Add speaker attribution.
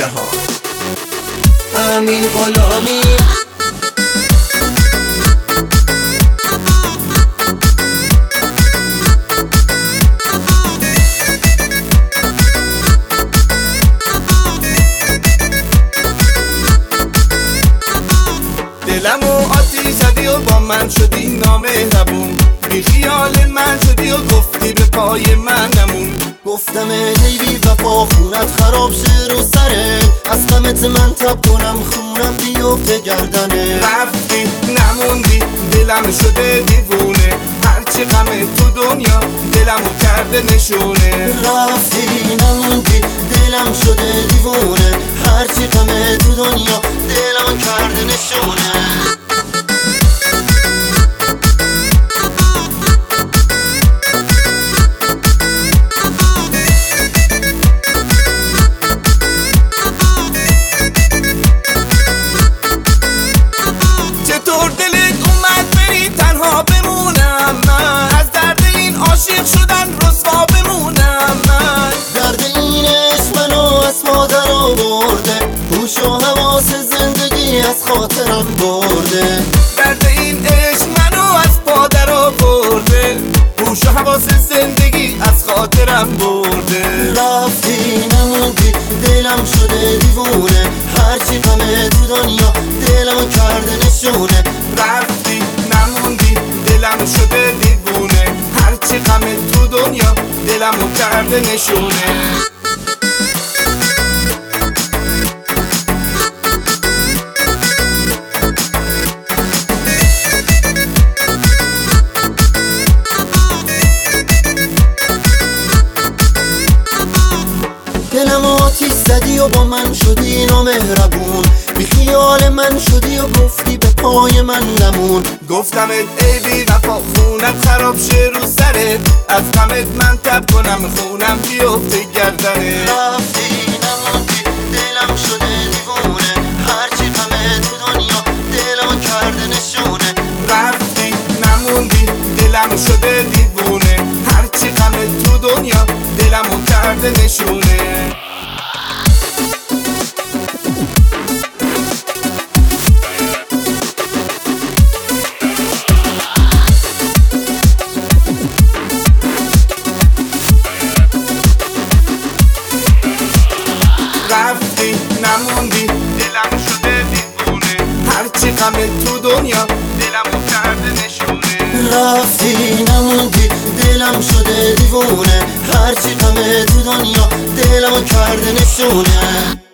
Speaker 1: جهان
Speaker 2: امین غلامی.
Speaker 1: دلمو آتی زدی و با من شدی نامهربون بی خیال من شدی به پای من نمون
Speaker 2: گفتم ای بی وفا خونت خراب شه رو سره. از غمت من تب کنم خونم بیفته گردنه.
Speaker 1: رفتی نموندی دلم شده دیوونه. هرچی غم تو دنیا دلمو کرده نشونه.
Speaker 2: رفتی نموندی دلم شده دیوونه. هرچی غمه تو دنیا دلم کرده نشونه. و حواس زندگی از خاطرم برده
Speaker 1: درد این عشق منو از پادر برده هوش و حواس زندگی از خاطرم برده
Speaker 2: رفتی نموندی دلم شده دیوونه هرچی غمه تو دنیا دلم کرده نشونه
Speaker 1: رفتی نموندی دلم شده دیوونه هرچی غم تو دنیا دلمو کرده نشونه
Speaker 2: دلم آتیش زدی و با من شدی نامهربون بی خیال من شدی و گفتی به پای من نمون.
Speaker 1: گفتم ای بی وفا خونت خراب شه رو سرت. از غمت من تب کنم خونم بیفته گردنه
Speaker 2: رفتی نموندی دلم شده دیوونه. هرچی غمه تو دنیا دلم کرده نشونه.
Speaker 1: رفتی نموندی دلم شده دیوونه. هرچی غم تو دنیا دلمو کرده نشونه. نموندی دلم شده دیوونه. هرچی غم تو دنیا. دلمو کرده نشونه.
Speaker 2: رفتی نموندی؟ دلم شده دیوونه. هرچی غمه تو دنیا. دلم کرده نشونه.